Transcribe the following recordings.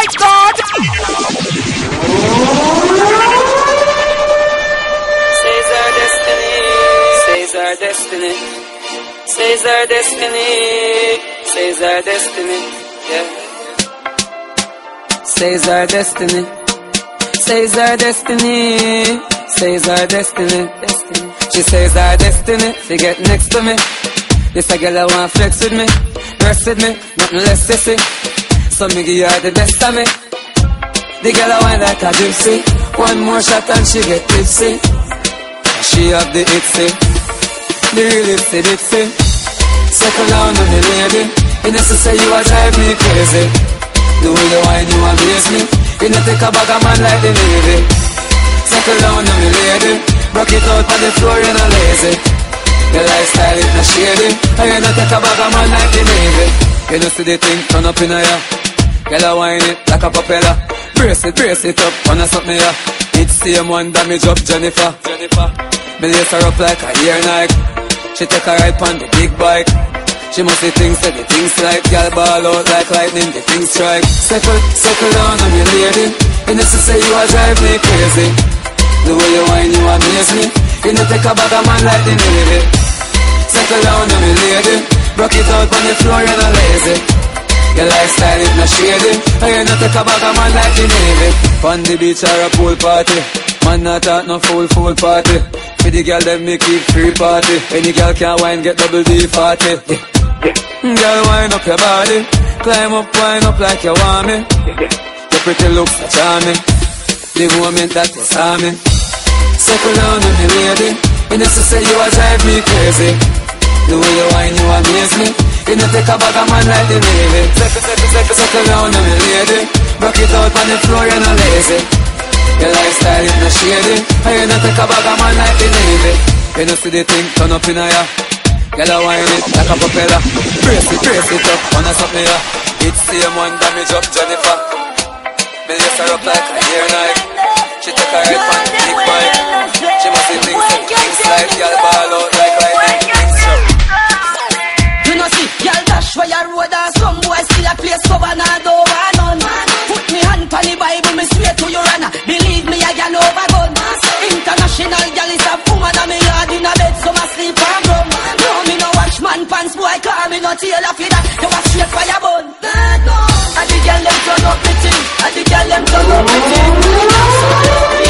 my God! Says our destiny, says our destiny, says our destiny, says our destiny, yeah. Says our destiny, says our destiny, says our destiny, destiny. She says our destiny, she get next to me. This a girl I want flex with me, rest with me, nothing less sissy. So give her the best of me. The girl I want like a gypsy. One more shot and she get tipsy. She have the itsy, the real itsy bitsy. Second down on the lady. You know, say you a drive me crazy. The way you whine, you amaze me. You know, take a bag of man like the Navy. Second down on the lady. Rock it out on the floor, you know, lazy. Your lifestyle is not shady. And you know, take a bag of man like the Navy. You know, see the thing turn up in a ya. Girl, I whine it like a propeller. Brace it, brace it up, wanna something ya. It's same one damage up Jennifer. Jennifer. Me lace her up like a ear Nike. She take a ride on the big bike. She must see things that the things like Girl ball out like lightning, the things strike Circle, circle down on me lady You know say you a drive me crazy The way you whine you amaze me You know take a bag of man like the Navy Circle down on me lady Rock it out on the floor, you're not lazy your lifestyle is not shady. And you not take a man like the Navy. On the beach or a pool party. Man not talk no full full party. For the girl them me keep free party. Any girl can wine get double D party yeah. yeah. Girl wind up your body. Climb up, wind up like you want me. Your pretty looks are charming. The moment that you saw me Circle down on me lady. You know say you a drive me crazy. The way you whine you amaze me You know take a bag of man like the Navy. Circle, circle, circle, circle down on me lady. Rock it out on the floor, you're not lazy. Your lifestyle is not shady. And you know take a bag of man like the Navy. You know see the thing turn up in a ya. Girl a whine it like a propeller. Brace it, brace it up, wanna something ya. It's same one damage up Jennifer. Me lace her up like a hair knife She take a ride on the big bike She must see things, things like Girl ball out y'all where your road and some boys still a place cover now do one none. Put me hand on the Bible, me swear to your honor. Believe me, I got over gun. International gal is a woman and me yard in a bed, so my sleep and rum. No, me no watch man pants, boy, call me no tailor for that. You a straight fire bun. And the gal them turn up me thing, and the gal them turn up me thing.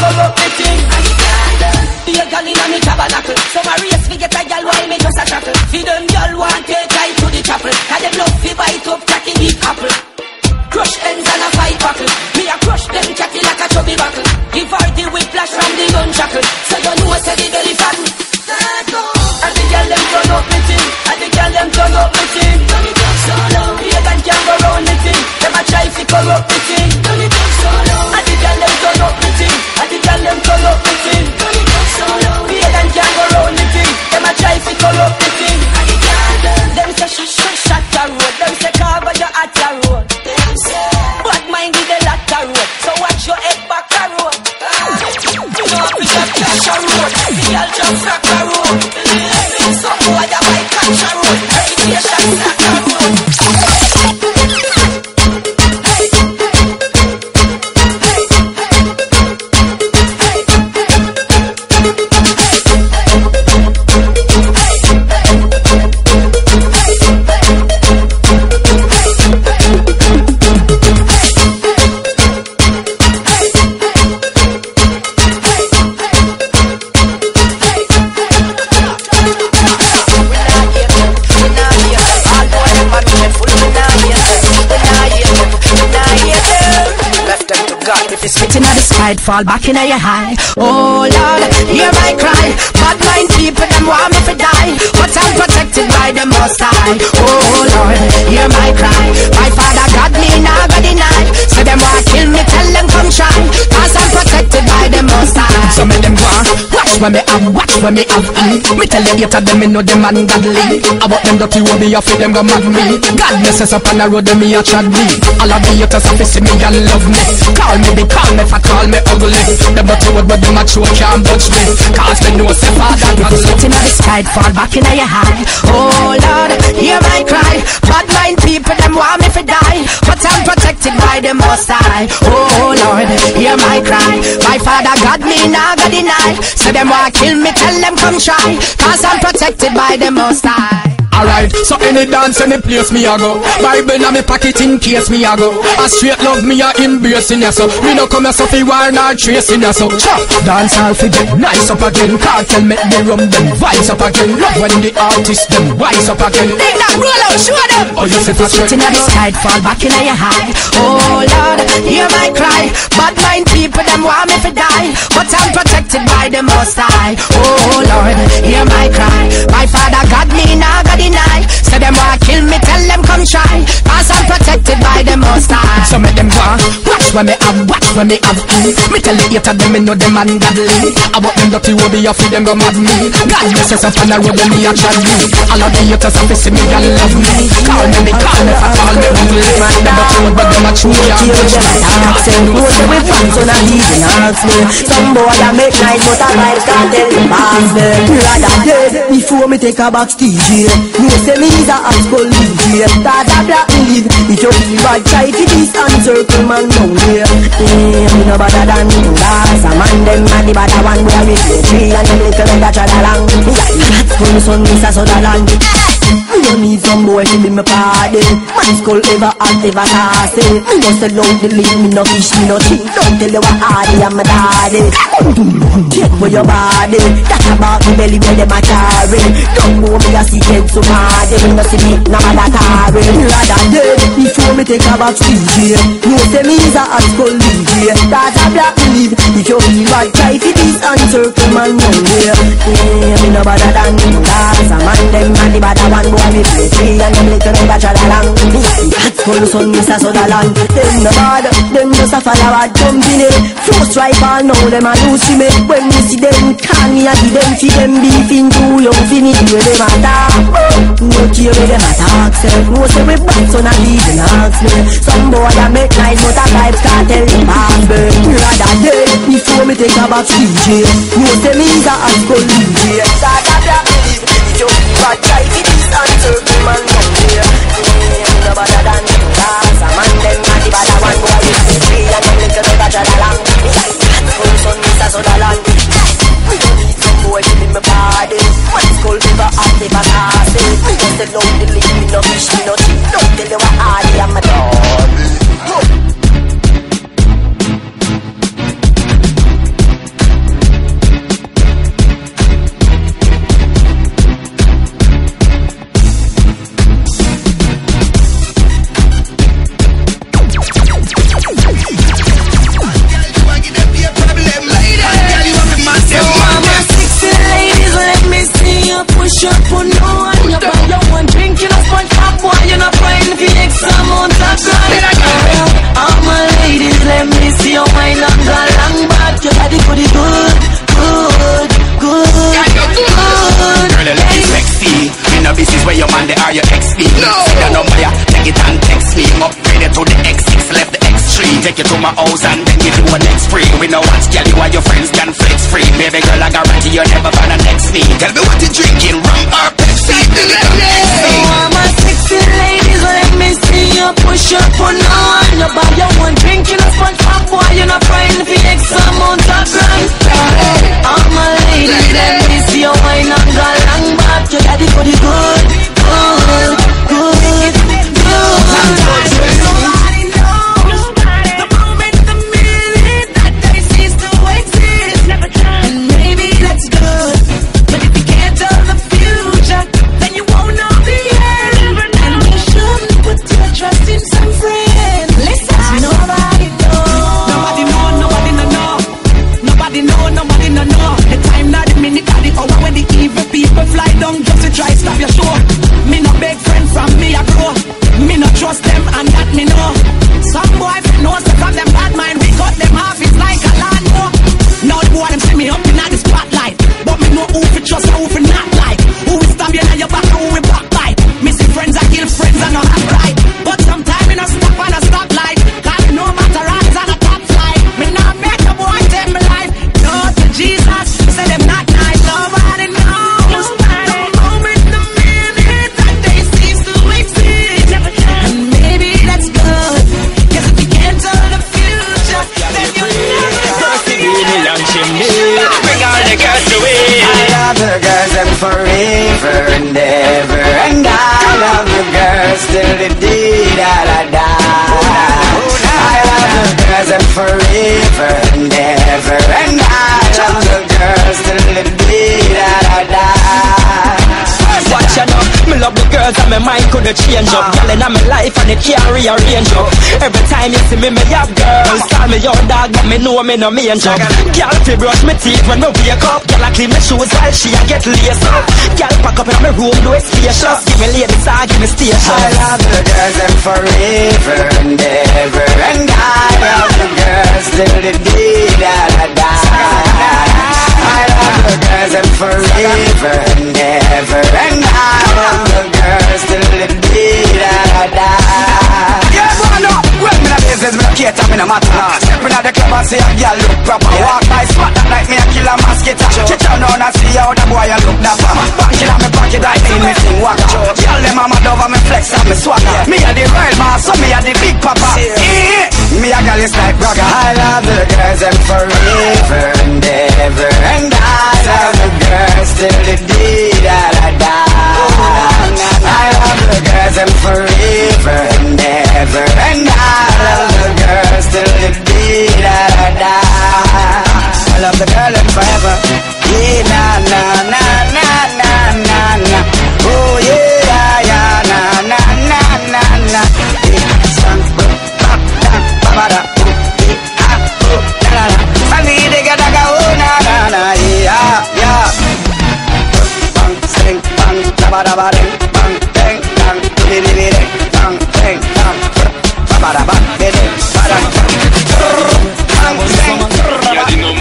corrupt me thing. And done. Be a girl inna me tabernacle. Some a race fi get a girl while me just a shackle. Fi them girl want take I to the chapel. Cause them love fi bite up cocky eat apple. Sky fall back in your high. Oh Lord, hear my cry. Bad mind people them want me to die, but I'm protected by the Most High. Oh Lord, hear my cry. My Father God me now got deny. So them want kill me, tell them come try. Cause I'm protected by the Most High. So me them go watch when me have, watch when me have. Mm. Me tell them later them me know them ungodly. About them dirty will be afraid them go mad me. God blesses up on the road them me a chat me. All of the haters to see me and love me. Call me, they call me, for call me ugly. Them not what but them a true can't touch me. Cause they know say father God love. in the sky, fall back in your high. Oh Lord, hear my cry. Bad mind people them want me to die, but I'm protected by the Most High. Oh Lord, hear my cry. My Father God me now deny. So them want kill me, tell them come try. Cause I'm protected by the Most High. Alright, so any dance, any place me a go. Bible na me pocket in case me a go. A straight love me a embrace in ya so. Me no come here so fi war nor trace in ya so. Cha, dance all fi get nice up again. Cartel make the rum them vibes up again. Love when the artists them wise up again. They not roll out, show them. Oh you say that's right Inna the sky, fall back inna your high Oh Lord, hear my cry Bad mind people them want me to die But I'm protected by the Most High Oh Lord, hear my cry My Father God me now God deny. Say them want kill me, tell them come try. Cause I'm protected by the most high. So make them go watch when me have, watch when me have. Me tell the hater them me know them ungodly. About them dirty will be off them go mad me. God bless up on the road them me a chat me. All of the haters see me and love me. Call me, me call me, for call me Them them me. Me. Some boy a make nice, but a vibes can't tell me pass them. Rather dead before me take a backstage. No say me is a hot DJ Start a black lead It you feel bad try to this and circle man down there Eh, me no better than Gaza A man them man the better one where we play tree And them little that trot along Me got the hot full sun, a Sutherland Me no need some boy to be my party. Man skull ever hot, ever sassy Me no sell out the lead, me no fish, me no think Don't tell you what hardy I'm a daddy. Take for your body. That about me belly where them a carry. Don't know me a secret so mad Them no see me, no matter carry. Rather dead before me take a box DJ No say me is a hot skull DJ That's a black lead If you feel bad try fi this and circle man down there Yeah, me no better than Gaza me play free And them little Me hot skull son Mr. Sutherland Them no bad, them just a follow a in it First rifle now them a lose me When me see them call me a give them fi them beefing too young fi me where them a talk no care where them attack say No say we bad so not even ask me Some boy that make nice but a vibes can't tell them pass burn Rather dead before me take a box DJ No say me is a school DJ Start a black you. Bad to The man better man the one. Boy the tree And them little We don't need some to be my say loudly, me no wish, me no Don't tell you what I am, a dog my house and then you a next free. We know what's girl, you and your friends can flex free. Baby girl, I guarantee you never find a next me. Tell me what you drinking, rum or Pepsi. So all my sexy ladies, let me see you push up on on. You buy your one drink, you know, sponge pop boy, you're not playing the X amount of grind. It can't rearrange up. Every time you see me, me have girls. Call me your dog, but me know me no main job. Girl fi brush me teeth when me wake up. Girl I clean my shoes while she a get laced up. Girl pack up in my room, do it spacious. Give me ladies, I give me station. I love the girls and forever and ever, see a girl look proper. Walk by spot that like me a killer mosquito. She turn on and see how the boy a look dapper. Back in me pocket, I ain't me sing waka. Girl, them a mad over me flex and me swagger. Me a the real boss, so me a the big papa. Eh, Me a girl is like bragger. I love the girls and forever and ever, and I love the girls till the day that I die. I love the girls and forever and ever, and I love the girls till the day that I die. I love the girl and forever. Yeah, na na na na na na na. Oh yeah, yeah, yeah, na na na na na. Yeah, sang, ba, ba, da, ba, ba, da, oh, yeah, ah, oh, da, da, da. Sang, di, di, ga, da, ga, oh, na, na, na, yeah, yeah. Bang, sing, bang, da, ba, da, ba, ding, bang, ding, dang, di, di, di, ding, bang, ding, dang, ba, ba, da, ba, di, di, ba, da, bang,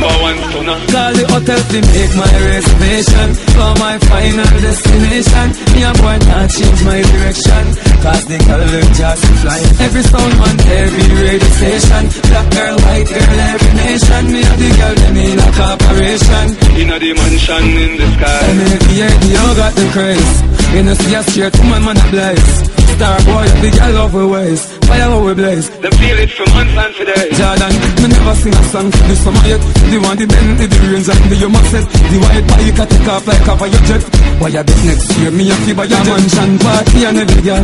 You're the number one stunner. Call the hotel to make my reservation For my final destination. Me a boy not change my direction Cause the girl them just fly Every sound man, every radio station Black girl, white girl, every nation. Me and the girl them in a corporation. In a the mansion in the sky. I make the idea got the craze. You know see a straight woman man a blaze Star boy, the girl love we ways Fire we blaze Them feel it from months and for days. Jordan, me never sing a song for the summer yet. The one, the Bentley, the range, and the Yuma set. The white bike can take off like cover your jet. Why you bet next year? Me a fee buy a mansion party and every girl.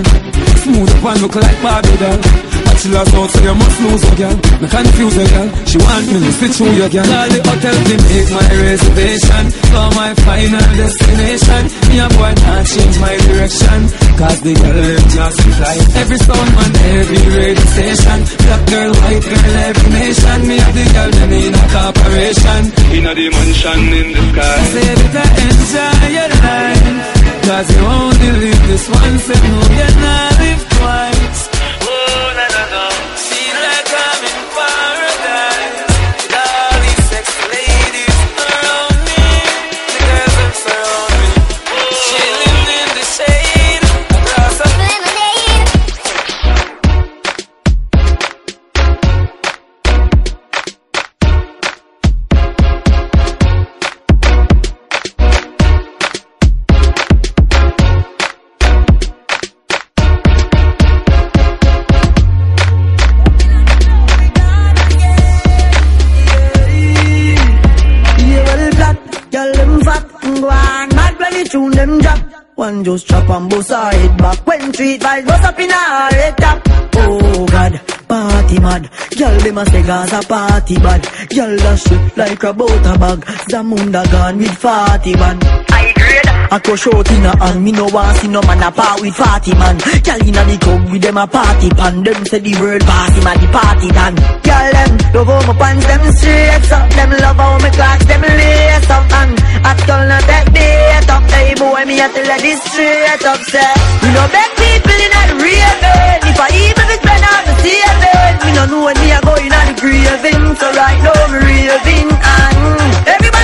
Smooth up and look like Barbie doll. Bachelor's out, so you must lose a girl. Me confuse a girl. She want me to switch you girl. Call the hotel to make my reservation for my final destination. Me a boy not change my direction. Cause the girl them just fly. Every sound man, every radio station. Black girl, white girl, every nation. Me and the girl them in a corporation. In a the mansion in the sky. Say better enjoy your life. Cause you only live this once and no, you're not live twice. One just chop and bust her head back when street vibes bust up in her head top. Oh God, party mad, girl them a say Gaza party bad. Girl dash it like a butter bag. Zamunda gone with forty man. I go short in a hand, me no want see no man a part with forty man. Girl inna the club with them a party pan. Them say the world pass him a the party done. Girl them love how my pants them straight up. Them love how my clocks them lace up and I still not take date up. Hey boy, me a tell you this straight up. Say we no beg people in a the raving. If I even spend out the saving, me no know when me a going on the craving. So right now me raving and everybody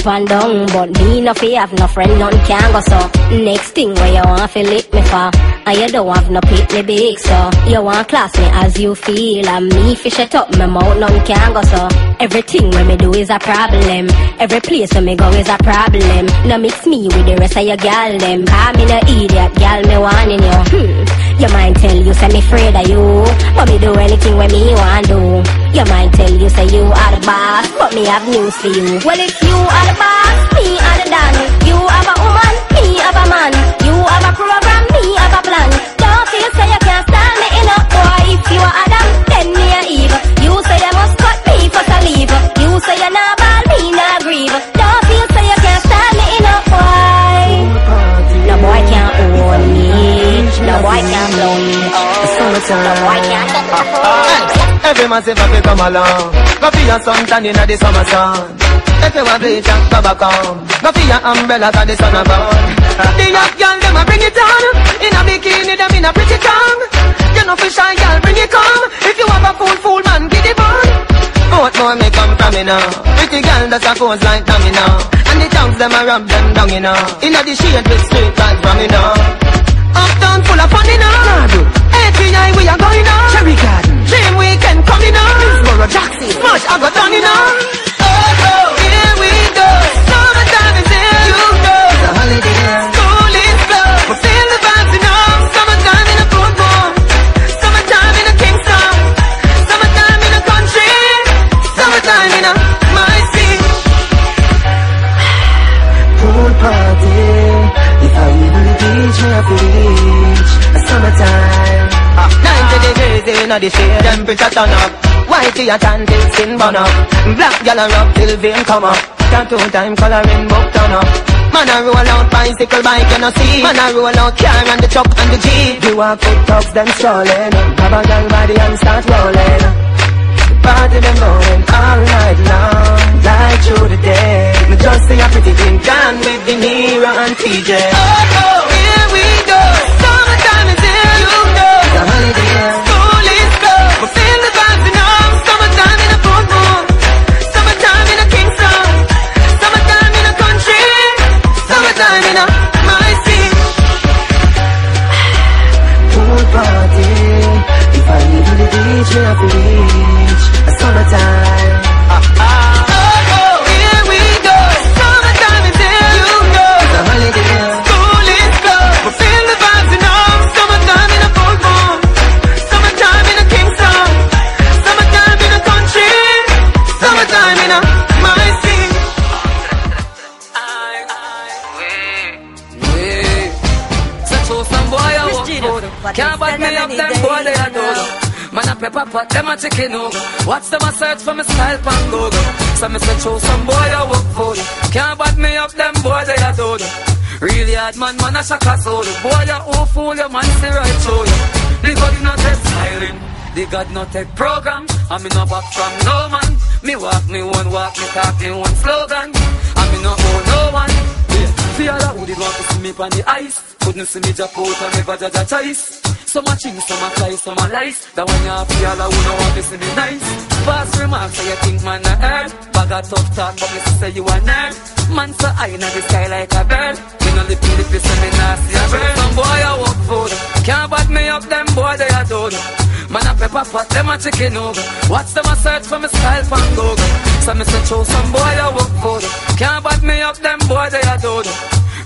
up and down, but me no fi have no friend, none can go so. Next thing where you want fi lick me for, and you don't have no pick me big so. You want class me as you feel, and me fi shut up my mouth, none can go so. Everything when me do is a problem. Every place when me go is a problem. No mix me with the rest of your gal them. Call me no idiot, gal me warning you. Hmm. Your mind tell you say me afraid of you, but me do anything when me want do. Your mind tell you say you are the boss, but me have news for you. Well if you are the boss, me are the dan. You have a woman, me have a man. You have a program, me have a plan. Don't feel say you can't stand me in a boy. If you are Adam, then me a Eve. You say you must cut me for to leave. You say you're not ball, me not grieve. Don't feel say you can't stand me in a boy. No boy can't own me. No boy can't blow me. No boy can't. Every massive happy come along. Go for your suntan inna the summer sun. If you want bleach and back home. Go for your umbrella 'cause the sun a burn. The hot girl them a bring it on. In a bikini them in a pretty tongue. You know for shy girl bring it come. If you have a fool fool man get it on. Both more may come from me now. Pretty girl that's a pose like dummy now. And the tongues them a rub them down you know. Inna the shade with straight vibes from me now. Uptown full of fun you know. ATI we are going on. Cherry Garden. Weekend coming on. Middlesboro, Jackson. Smash I got done you know. Ah, 90 degrees in the shade, temperature turn up. Whitey a tan till skin burn up. Black gal a rub till vein come up. Tattoo time coloring book turn up. Man a roll out bicycle bike you know see. Man a roll out car and the truck and the jeep. You walk foot thugs then strolling. Have a gal body and start rolling. Party them going all night long, light through the day. Me just see a pretty thing done with De Niro and TJ. Oh, oh, a chicken over. Watch them a search for me style pan Google. So me say, show some boy, I work for. Can't back me up, them boy, they are dodo. Really hard man, man, a shaka solo. Boy, you who fool you, man, see right through you. The God not take styling. The God not take program. I me no back from no man. Me walk, me one walk, me talk, me one slogan. I me no owe no one. Yeah. Fear that who did want to see me on the ice. Couldn't see me jump out and never judge a choice. Some a ching, some a fly, some a lies. That when you feel all who want to see me nice. Fast remarks, so you think man a earth. Bag a tough talk, but me say you a nerd. Man so high in the sky like a bird. Me no lippy lippy, so me nah see a bird. Some boy a walk food. Can't back me up, them boy they a do. Man a pepper pot, them a chicken over. Watch them a search for me style from Google. So me say, show some boy a work for Can't back me up, them boy they a do.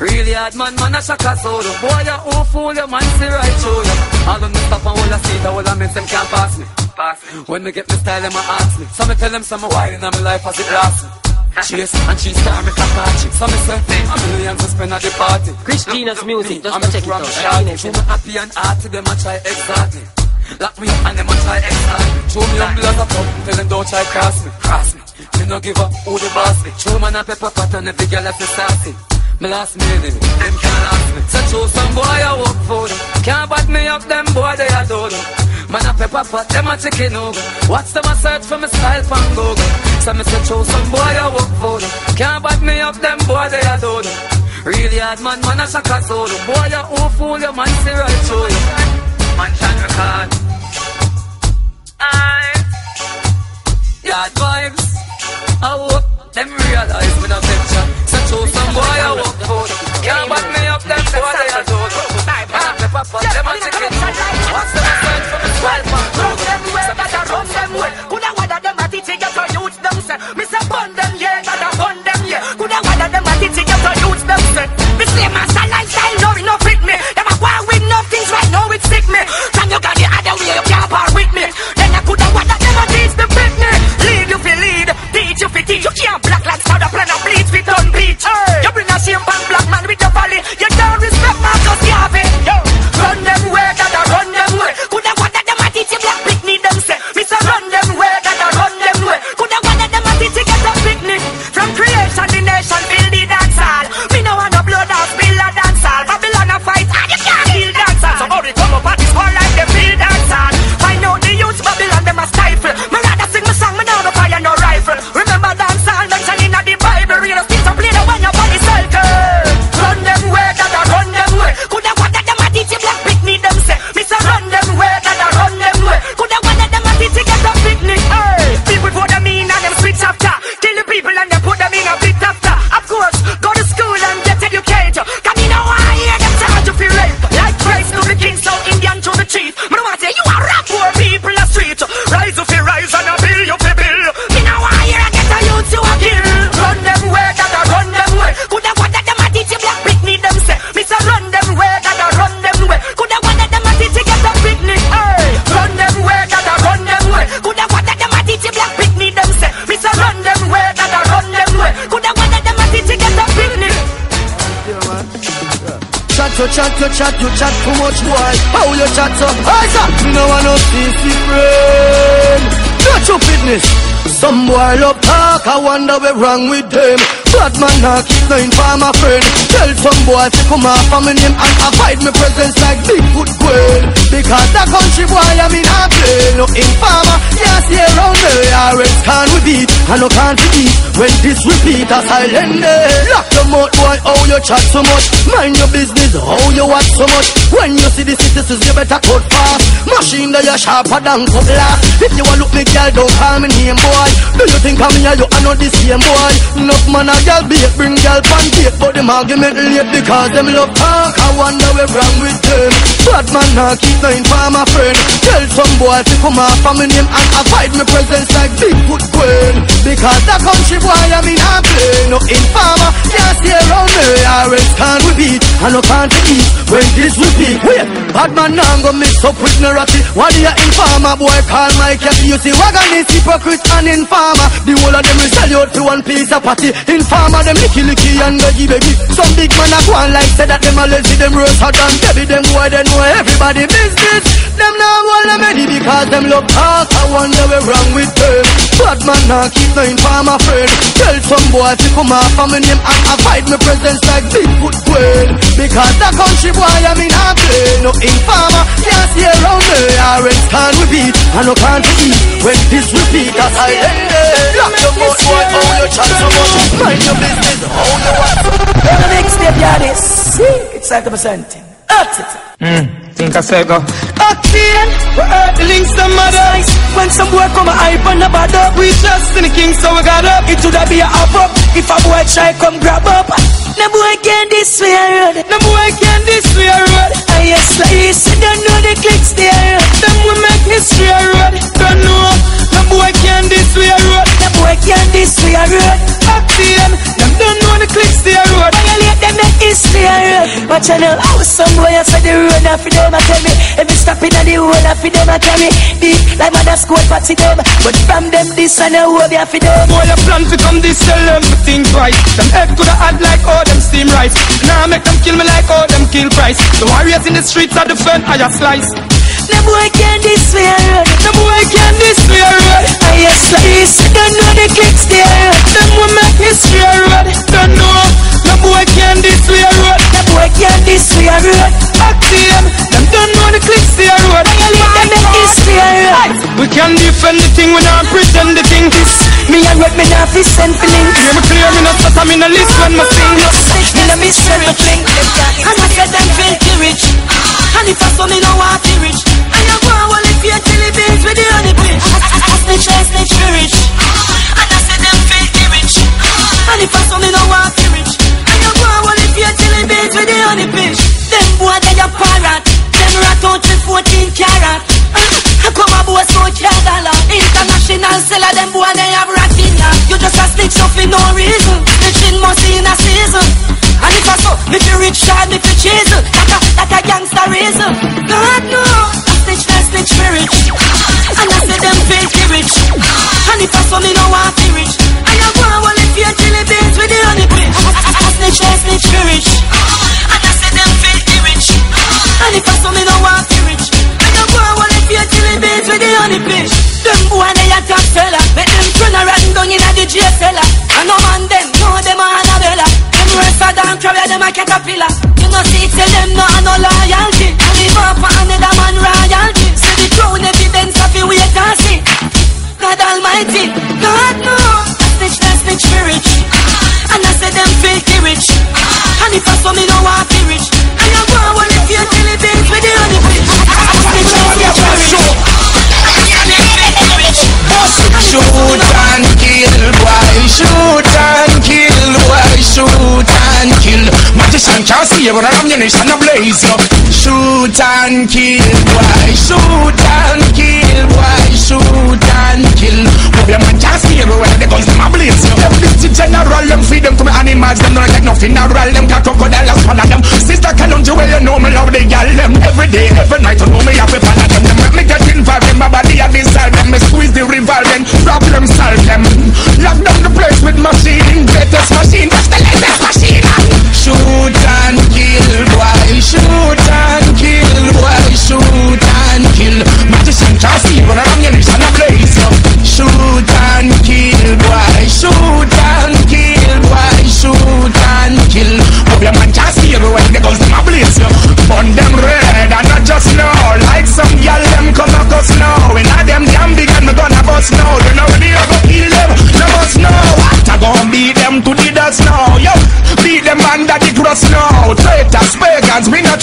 Really hard man, man a shaka soda. Boy a who fool you, man see right through you. All of me stop and hold a seat, all of me them can't pass me. Pass. When me get me style, them a ask me. So me tell them some why in my life as it lasts me. Chase and she star me Apache So me say, a million to spend at the party Christina's music, just I'm go check it out. Show me happy and hearty, them a try exactly Lock me up and them a try exactly Show me humble as a cup, tell them don't try cross me Cross me, me no give up who the boss me Show man a pepper pot and every girl have to sassy me last me this. Them can't last me. So choose some boy I work for. Can't back me up, them boy they adore. Man a pepper pot, them a chicken over. What's them a search for me style from Google? So me say choose some boy I work for. Can't back me up, them boy they adore. Really hard man, man a shock us all. Boy you who fool your man see right through you. Man can record. I. Yard vibes. I hope them realize when I picture. So choose some boy I work push. Can't me up, them boy they a douche. Pepper them a chicken douche. What's the message from the twelve man crew? Run run them way. Coulda weather them a teach you to youth them say. Me say them yeah, gotta bun them yeah. Coulda wonder them a teach you to use them say. Me say too much boy How you chat so Hey sir no want no sissy friend. Not your fitness Some boy love talk I wonder where wrong with them. Bad man nah keep no informer friend. Tell some boy to come off of me name And avoid me presence like Bigfoot Quail Because that country boy I mean I play No informer Yeah see around me Always can't beat I no can't beat When this repeat a silent Lock your mouth boy How you chat so much. Mind your business How you watch so much. When you see the citizens You better cut fast. Machine that you sharper than cutlass. If you a look me girl Don't call me name boy. Do you think I'm here? You are not the same boy. Enough man a girl bait Bring girl pan date But them argument late Because them love talk. I wonder where wrong with them. Bad man nah keep no informer friend. Tell some boy to come off of me name And avoid me presence like Bigfoot Queen Because that country boy I mean I play No informer. Can't stay around me Always can't we beat. I no can't eat When this repeat Wait Bad man nah go mix up with ratty What do you informer boy? Call my cat You see wagon is hypocrite and informer. The whole of them will sell you to one piece of party. Informer them licky licky and veggie baby. Some big man a go on like say that them a lazy them roast hot and baby them boy they know everybody business Them now hold them ready because them love talk I wonder where wrong with them Bad man nah keep no informer friend. Tell some boy to come off of me name and avoid me presence like Bigfoot Quail. Because that country boy I mean I play. No informer can't stay around me. Orange can't we beat I no can't eat When this repeat a silent day Lock your mouth boy. How you chat so much Mind your business. How you want The next day, yeah, this. It's like a percent. That's it. Hmm, think I say go. Octane, we heard the links them mothers When some boy come a hype on the bad up We just in the king so we got up. It would be a up up. If a boy try come grab up. No boy can this way a road. No boy can this way a road. I yes like you don't know the clicks there Them we make history a road. Don't know. No boy can this way a road. No boy can this way a road. Octane, them. Them don't know the clicks there road. Violate them make history a road. Watch out now. How some boy a say the road Now for them a tell me. Every stop in the whole a for them a carry Deep like mother school party them But from them this and a whole a for them Boy, a plan to come this sell them to think right. Them head coulda had like all them steam rice. Now make them kill me like all them kill price. The warriors in the streets are defend I just slice. No boy can this way road No boy can this way road. I yes like this don't know the clicks there Them we make history road. Don't know. No boy can this way road. No boy can this way a road Octane, them Them don't know the clicks there road. Violate them make history road We can defend the thing, we not pretend the thing. This Me and road me not fi send for links Hear me clear, me not start, I'm in a list when me sing. No snitch, me no miss when me fling And I said them filthy rich And if I saw me no want to rich And you go and with the honey I snitch, I rich I them filthy rich And if I no to rich And you go and with the honey Them boy they a Them couch with 14 carat. Uh, come a boss so dollar. International seller, them boy they. You just a snitch up for no reason. Must be in a season. And if I rich a, that a gangster reason. And I say them fake rich. And if I so, me no want to rich. I am going well if you chili beans with the honey bitch. A snitch, that snitch for rich. And I say them fake rich. And if I so, me no want to rich. I am going well if you chili beans with the honey bitch. Them boy they a top seller. Make them turn around down in a the J seller. And no man them, no them a Annabella. Them rest of them carry them a caterpillar. You know see tell them no no loyalty. I live up another man royalty. See evidence of you wait and see. God Almighty, God no. A snitch, that snitch for rich. And I say them filthy rich. And if I saw me no want to rich. I am going well if you tell it things with the honey bitch. A snitch, that snitch for rich. Shoot and kill, boy, shoot and kill, boy, shoot and kill. Magician can't see you, but ammunition ablaze. yo. Shoot and kill, boy, shoot and kill, boy, shoot and kill. Hope your man can't see you, but when the guns them ablaze. yo. Them bitchy general, them feed them to me animals, them don't like nothing natural. Them got crocodile as one of them. Sister Kalonji, well you know me love the gal them every day, every night. You know me have fan of them. Them make me get involved in my body, I dissolve them. Me squeeze the revolving, problem solve them. Lock down the place with machine, greatest Shoot and kill, boy, shoot and kill, boy, shoot and kill. Magician can't see, but I'm ammunition ablaze. yo.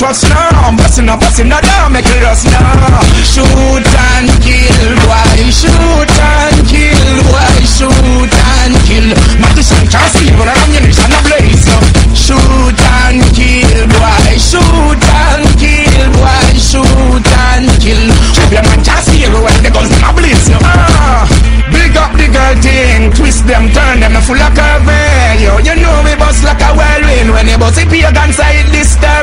Trust now. Bustin' up, bustin' up, down, make it us now. Shoot and kill, boy. Shoot and kill, boy. Shoot and kill. Magician can't see, but I'm ammunition ablaze. yo. Shoot and kill, boy. Shoot and kill, boy. Shoot and kill. Hope your man can't but when the guns them ablaze. yo. Ah. Big up the girl thing, twist them, turn them full of curving. Yo, you know me bust like a whirlwind when you bust it pagan side disturbing. Yo,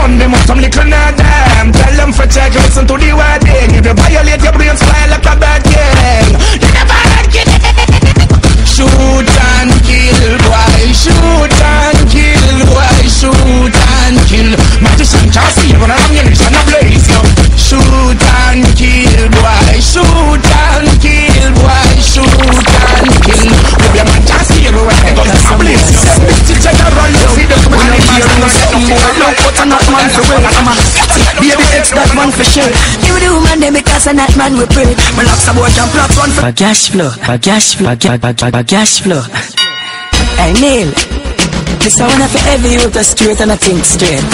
bun them up some little nerd them. Tell them for check, listen to the wedding. If you violate your brains, fly like a bad king. You never let Shoot and kill, boy. Shoot and kill, boy. Shoot and kill. Magician can't see, but I'm ammunition ablaze. yo. Shoot and kill, boy. Shoot and kill, boy. Shoot and kill. Hope your man can't see, but when baby X that man for sure. Give the woman them because a not man we pray. My locks a boy can plot one for A flow, a flow, gas flow. Hey Neil, this I wanna for every youth a straight and I think straight.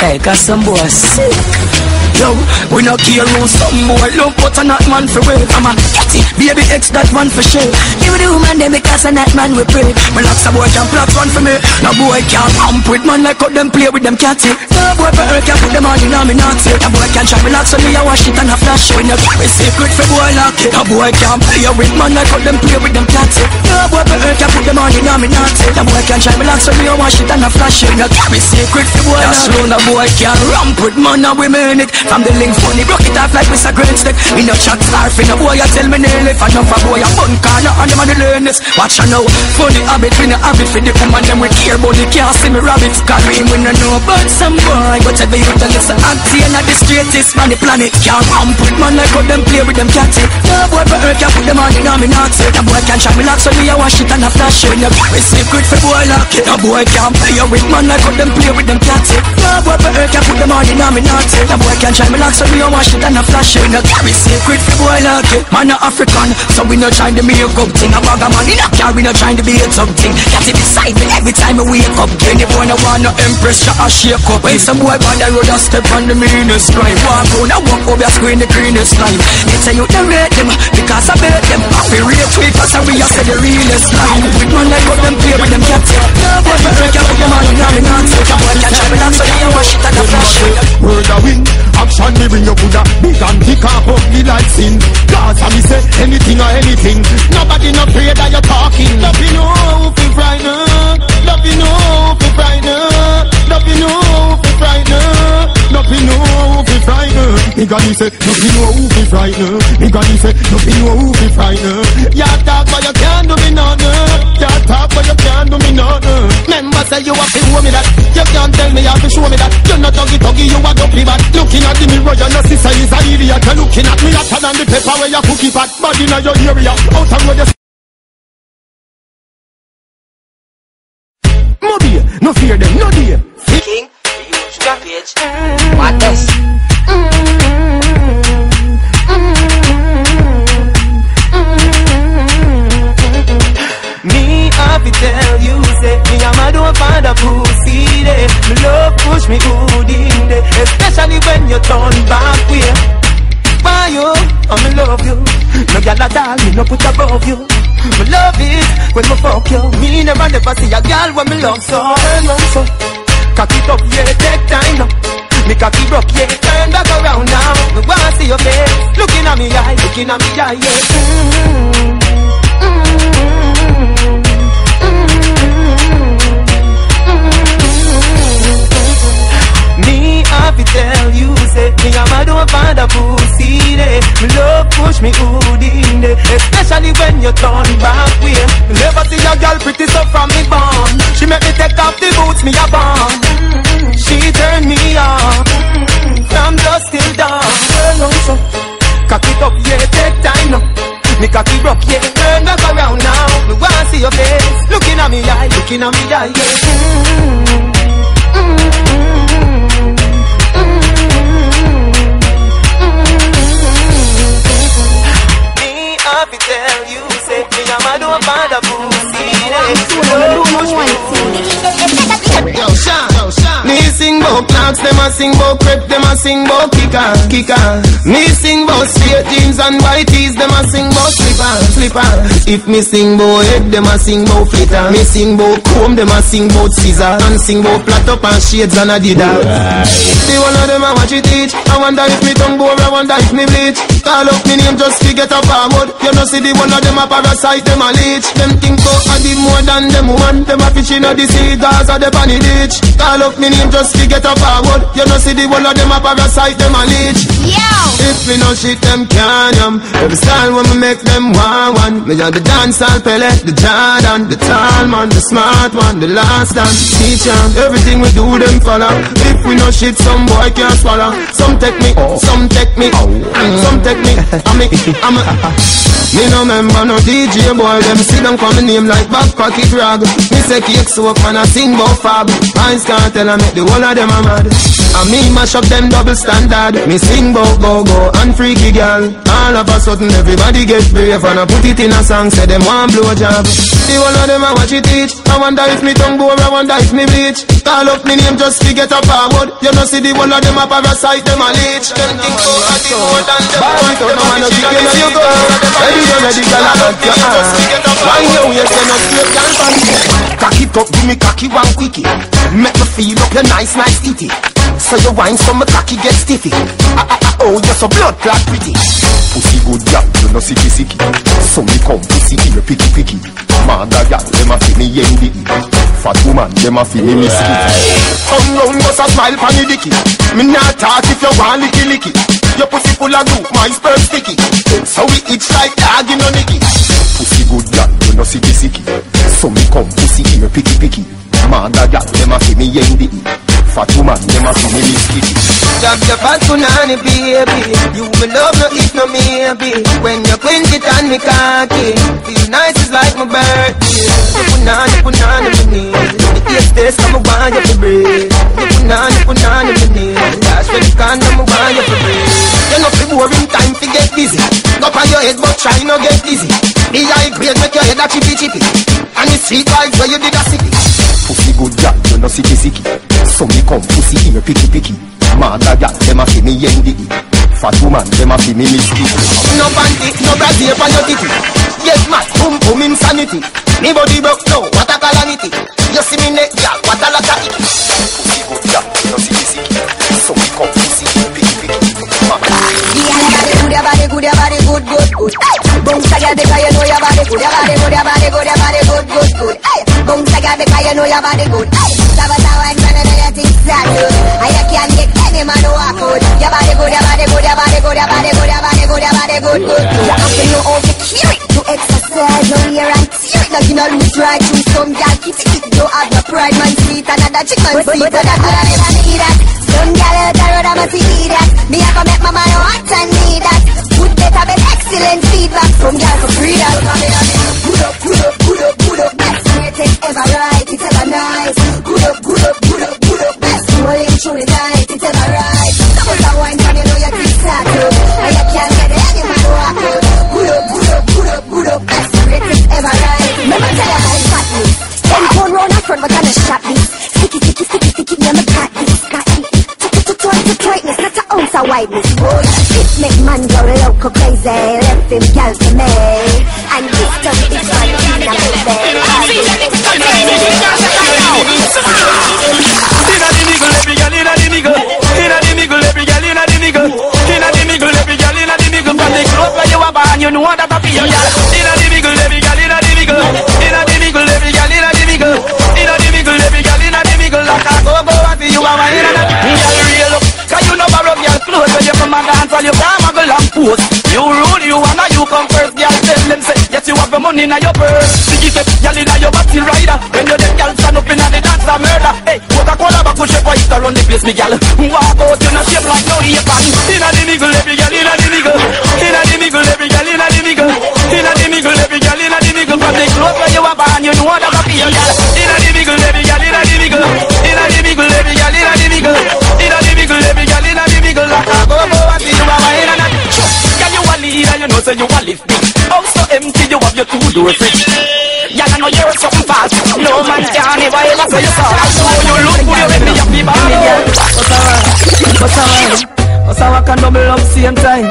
Hey, cause some boy sick. Yo, we not care who some boy look, but a not man for real. I'm a catty, baby X that man for sure. Give me the woman them because a not man we pray. My locks a boy can plot one for me. No boy can't amp with man like how them play with them catty. Eh? No boy for her can put them on in me naughty. No boy can try me lock so me a wash it and a flash it. When you carry secret for boy lock it. No boy can't play with man like how them play with them catty. Eh? No boy for her can put them on in me naughty. No boy can try me lock so me a wash it and a flash it. When you carry secret for boy lock it. No boy can ramp with man and we mean it. From the link funny broke it off like a great stick. Me no chat starving. No boy you tell me it. And no for boy a bun corner and them on the learn this. Watch you know. Funny habit we no habit for the woman them we care but they can't see me rabbits. Cause we no know about some boy. But every youth that listen acty and the straightest man the planet. Can't ramp with man like how them play with them catty. No boy for her can put them on in a not say. No boy can try me lock so me a wash it and a flash it. No carry secret for boy lock it. No boy can't play with man like how them play with them catty. No boy for her can put them on in a me not say. No boy can try me lock, so me a wash it and a flash it. No carry secret for boy like it. Man a African, so we no trying to make up thing. A bag of money, no carry no trying to be a something. Got it beside me every time I wake up. Any boy no want no impress, shot a shake up. When some boy on the road a step on the meanest line. Walk on a walk over your screen the greenest line. They tell you to rate them because I bet them. Happy rate we cause we a say the realest line. With man like what them play with them cats. No boy me break up with them man, now me not take a boy can try me like so you wash it and a flash it. Word a win, action me bring you Buddha. Big and thick and ugly like sin Cause I me say anything or anything. Nobody no afraid that you're talking. Love you know fi frighten Love you know fi frighten Love you know fi frighten Love you know frighten me say Love you know fi frighten Nigga me say Love you know fi frighten You talk but you can't do me nothing. You talk but you can't do me nothing. Remember say you have to show me that. You can't tell me you have to show me that. You're not tuggy tuggy you a dopey bad Looking at the mirror you no sister is a idiot. You're looking at me hotter than the pepper where you cookie pot Body in your area. Out of road you no fear them, no dear. King, huge package. What this? A mad over the pussy day. Me love push me good in day, especially when you turn back way. Why you? I me love you. No gyal at all, me no put above you. Me love it when me fuck you. Me never never see a gyal when me love so. Turn round so, cock it up, yeah, take time now. Me cocky broke, yeah, turn back around now. Me wanna see your face, looking at me eye, looking at me eye, yeah. Mm. Have to tell you, say me a mad over the pussy day. Me love push me good in day, especially when you turn back way. Never see a girl pretty so from me born. She make me take off the boots, me a bomb. She turn me on from dusk till dawn. Turn on so, cock it up, yeah, take time now. Me cocky broke, yeah, turn back around now. Me wanna see your face, looking at me eye, looking at me eye, yeah. Me mm, mm, mm. Me a mad over the pussy. Yo, Sean. Me sing bout clocks, them a sing bout crepe, them a sing bout kicker, kicker. Me sing bout straight jeans and white tees, them a sing bout slipper, slipper. If me sing bout head, them a sing bout flitter. Me sing bout comb, them a sing bout scissor. And sing bout flat up and shades and adidas. The one of them a watch it teach. I wonder if me tongue bore, I wonder if me bleach. Call up me name just to get a forward. You know see the one of them a parasite, them a leech. Them think so I did more than them want. Them a fishing of the sea, Gaza the panny ditch. Call up me name just to get up a forward. You know see the one of them a parasite, them a leech. If me no shit, them can yum. Every style when me make them want one. Me a the dancehall Pele, the Jordan, the tall man, the smart one, the last dance. Teach 'em everything we do, them follow. If we no shit, some boy can't swallow. Some take me, oh. oh. some take me, and some take me. I me, I'm a. Me no member no DJ boy, them see them call me name like back pocket rag. Me say cake soap and I sing bout fab. Eyes can't tell I make the whole of them a mad. And me mash up them double standard. Me sing bout go go and freaky girl. All of a sudden everybody get brave and I put it in a song. Say them want blow job. The whole of them a watch it teach. I wonder if me tongue bore, I wonder if me bleach. Call up me name just to get a forward. You know see the whole of them a parasite, them a leech. Them think so I the more than them want. Them a no kick in you go. Ready you ready, girl, I got your hand. Why you you say no straight girl from Cock it up, do me cocky one quickie. Make me feel up your nice, nice titty. So you wine so my cocky get stiffy. Ah, ah, ah, oh, you're so blood clot pretty. Pussy good gal, you know sicky sicky. So me come pussy here picky picky. Mother gal, them a fi me yendi Fat woman, them a fi me misky Come round, bust a smile pon the dicky. Me not talk if you want licky licky. Your pussy full of glue, my sperm sticky. So we itch like dog in a nicky. Pussy good gal, you know sicky sicky. So me come pussy here picky picky Mother gal, them a fi me yendi Fat woman, them a fi me misky Drop your fat punani baby You me love no if no maybe When you clean it and me cocky Feel nice it's like my birthday You punani punani me need The taste taste I'm a want you to breathe You punani punani me need Dash when you can I'm a want you to breathe. You know fi boring time fi get busy. Go on your head but try no get dizzy. The high grade make your head a chippy chippy. And the sweet vibes where you did a sippy. Good girl, you know sicky sicky. So me come pussy here picky picky. Mother girl, them a fi me yendi. Fat woman, them a fi me misty. No panty, no brassiere for your titty. Get mad, boom boom insanity. Me body broke, no, what a calamity. You see me neck, yeah, what a lot of it. Pussy good girl, you know sicky sicky. So me come pussy here picky picky. Your body good, your body good, good, good. Bounce again because you know your body good, your body good, your body good, your body good, good, good. Bounce again because you know your body good. Shabba shabba and tryna know your things that good. You can't get any man to walk out. Your body good, your body good, your body good, your body good, your body good, your body good, good. You have to know how to cure it, to exercise, hear and tear it. Now you know lose right through some gal kitty it. Don't have no pride, man, sweet another chicken sweet. But that could I never need that. Some gal out the road, I'ma see that. Me I go make my man want and need that. Good better be excellent feedback. Some gal for free that. Good up, good up, good up, good up. Best rated ever right, it's ever nice. Good up, good up, good up, good up. Best rolling through the night, it's ever right. Double the wine, and you know you keep settled. And you can't get any man walk. Good up, good up, good up, good up. Best rated ever right. Remember tell you about fatness. Ten pound round and front, but I'm a shot this. Sticky, sticky, sticky, sticky, me I'm a cat. Whiteness, boy. This make man go loco crazy. Left him gal to me, and this done this man in a baby. Inna the niggle, every girl inna the niggle. Inna the niggle, every girl inna the niggle. Inna the niggle, every girl inna the niggle. From the club where you a born, you know that a be your girl. Inna the niggle, every girl inna the niggle. Me gal. Walk out in a shape like no apron. Inna the niggle, every gal inna the niggle. Inna the niggle, every gal inna the niggle. Inna the niggle, every gal inna the niggle. From the club where you a born, you know that a be a gal. Inna the niggle, every gal inna the niggle. Inna the niggle, every gal inna the niggle. Inna the niggle, every gal inna the niggle. Like a go and see you a wine and a. Girl, you a leader, you know say you a lift. How so empty you have your two door fridge. Girl, I know you're something fast. No man can ever ever say you saw. Bossa wine, bossa wine can double up same time.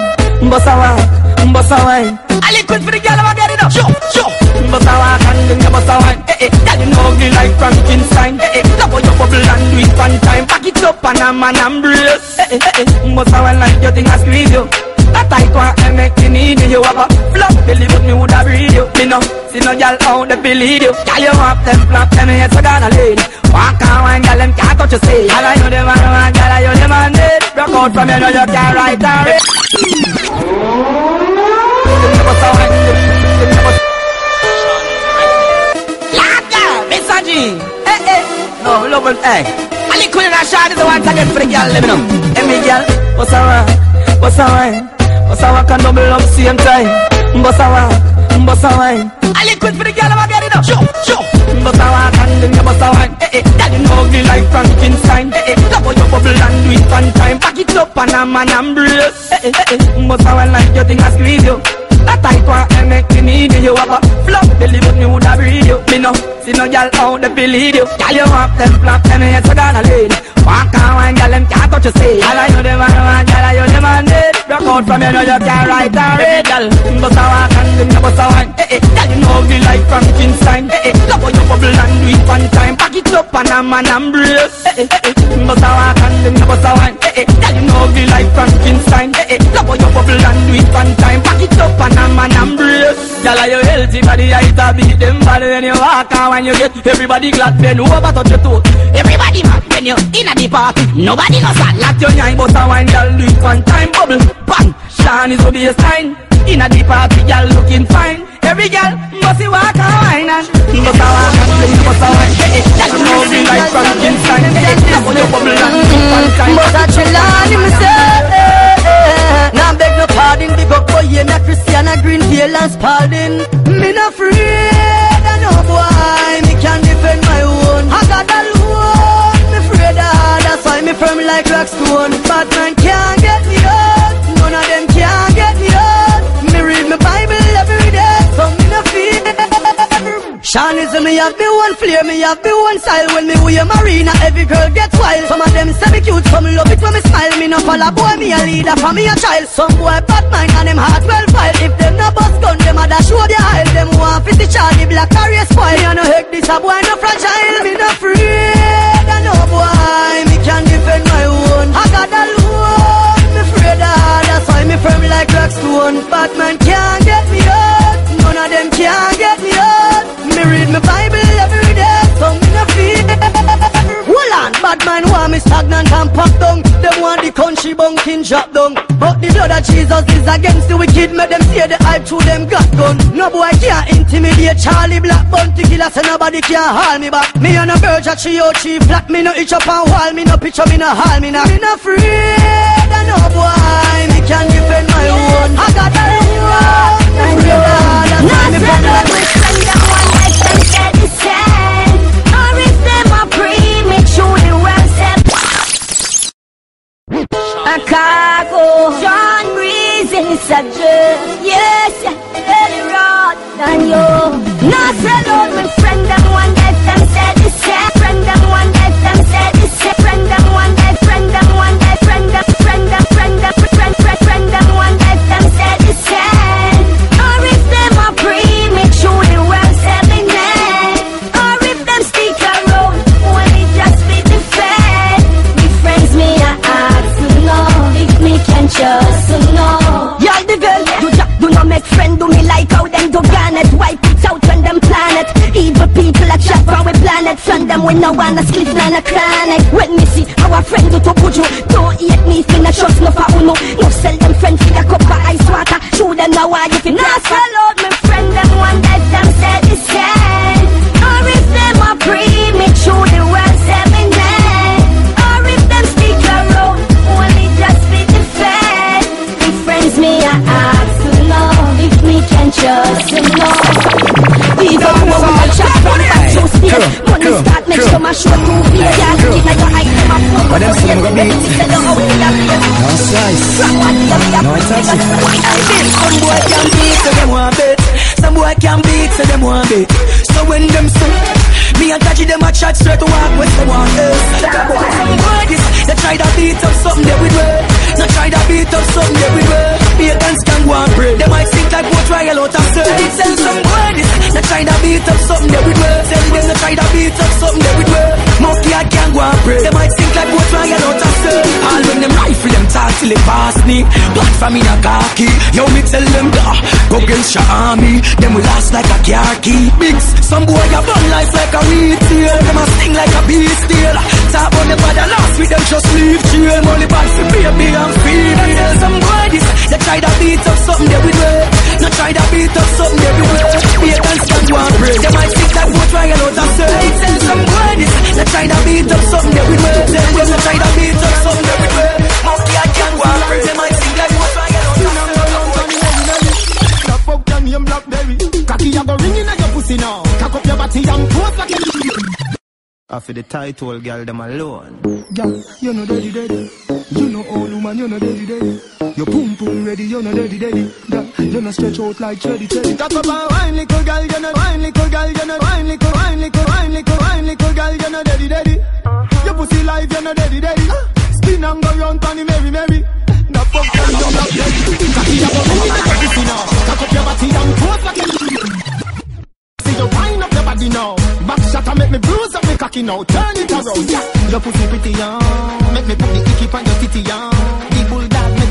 Bossa wine, bossa wine. I liquid for the girl, I'm getting up. Yo, yo. Bossa wine can do your bossa wine. Eh, eh, girl, you know me like Frankenstein. Eh, eh, love how you bubble and do it one time. Back it up and I'm an embrace. Eh, eh, eh, eh. Bossa wine like your thing a squeeze you. That tight one and make me need you. You have a flop belly, but me woulda breed you. Me no see no girl out the believe you. Girl, you have them flop, them heads so gonna lead. Walk on wine, girl, them can't touch your seat. Girl, I know them man, man, girl, I know them man dead. Rock out from you, know you can't write and read. Eh, eh. No, love it, eh. I liquid in a is the one again for the girl, let me know. Hey, me girl, bossa wine, bossa wine. Bossa wine double up same time. Bossa wine, bossa wine. I liquid for the girl, I'm getting up. Sure, sure. Bossa wine can do your bossa wine. Eh, eh. You know me like Frankenstein. Eh, eh. Love how you bubble and do it one time. Back it up and I'm an embrace. Eh, eh, eh, eh. Wine like your thing a squeeze you. That type one and make me need you. Have a flop belly, but me woulda breed you. Me no see no girl out the believe you. Girl, you have them flop, them heads so gonna lead. Walk on wine, girl, them can't touch you, see. Girl, I know them man, man, girl, I know them. Rock out from you, know you can't write and read, girl. Bossa wine can do your bossa wine. Eh, eh, girl, you know me like Frankenstein. Eh, eh, love how you bubble and do it one time. Back it up and I'm an embrace. Eh, eh, eh, eh. Bossa wine can do your bossa wine. Eh, eh, girl, you know me like Frankenstein. Eh, eh, love how you bubble and do it one time. Back it up and I'm an embrace. Girl, are you healthy body? I to beat them body when you walk and when you get everybody glad bend over touch your toe. Everybody mad when you in a the party. Nobody knows that. Lock your nine bossa wine, girl, do it one time, bubble, bang. Sean is the baseline. In a the party, girl, looking fine. Every girl must walk and wine and bossa wine and play bossa wine. Hey, you know me like Frankenstein. Hey, hey, now you bubble and Trelawney me say Now beg no pardon Big up for you Na Christiana Greenfield and Spalding Me not afraid of no boy Me can defend my own I got alone Me afraid of That's why me firm like rock stone Sean is me have me one flair, me have me one style. When me wear marina, every girl gets wild. Some of them say me cute, some love it when me smile. Me no follow boy, me a leader for me a child. Some boy bad mind and them heart well filed. If them no bust gun, them a dash show their aisle. Them want fit the Charlie Black carrier spoil. Me a no heck this a boy no fragile. Me no afraid of no boy. Me can defend my own. I got alone. Me afraid of that's why me firm like rock stone. Batman can't get me out. None of them can't get me out. Read my Bible every day, so me no fear. Hold on, bad man want me stagnant and pop down. Them want the country bunking drop down. But the blood of Jesus is against the wicked. Make them see the hype through them got gun. No boy can't intimidate Charlie Black Bounty killer, so nobody can haul me back. Me on a verge of trio chief flat. Me no itch up and wall. Me no picture, me no haul me no. Me no afraid of no boy. Me can defend my own. I got a run. I'm real. That's Cargo John Breeze is a jerk Yes, early rod Now sell out my friend them one let them the sand Friend them one let them the sand Friend them one let friend them one let trust to know Y'all the girl, you just do not make friend Do me like how them do garnet Wipe it out when them planet? Evil people a chat for we planet From them we no wanna split none a chronic When me see our friend do to put you Don't hate me not trust no for uno No sell them friend for a cup of ice water. Show them now why if you not sell trust to know Even though we a chat from back to stay Money start make sure my show two feet Can't look in your eyes them a fuck But them say them go beat. No slice. No it. Some boy can beat, so them want beat, so bet. So when them say, me and Taji them a chat straight to walk with want else. Beat up something they with way. Tell them they try to beat up something they with way. Monkey I can't go and pray. They might think till it pass me. Black from in a khaki. Yo me tell them da, go against your army. Them will last like a car key. Mix some boy a burn life like a retail. Them a sting like a beast tail. Talk on the bad last with them just leave trail. Money bad for baby and female. Tell some boy this, they try to beat up something they with way. No try to beat up something they with way. Be a dance can go and. They might think that what trial out of say. Tell some boy this, they try to beat up something they with way. Tell them they try to beat up something they with way. Monkey I can go and pray. They might think like what trial out of say. Black fuck your name Blackberry. Cocky a go ring inna your pussy now. Cock up your body and pose like you. After the title, girl, them alone. Girl, you know daddy daddy. You know all woman, you know daddy daddy. Your pum pum ready, you know daddy daddy. Girl, you know stretch out like cherry cherry. Talk about wine little girl, you know wine little girl, you know wine little wine little wine little wine little girl, you know daddy daddy. Your pussy live, you know daddy daddy. Spin and go round, Tony Mary Mary. The fuck you know black daddy. Cocky a go ring inna your pussy now. Cock up your body and pose like you. See you wind up your body now. Back shot and make me bruise up me cocky now. Turn it around, yeah. Your pussy pretty young. Make me put the icky on your titty young.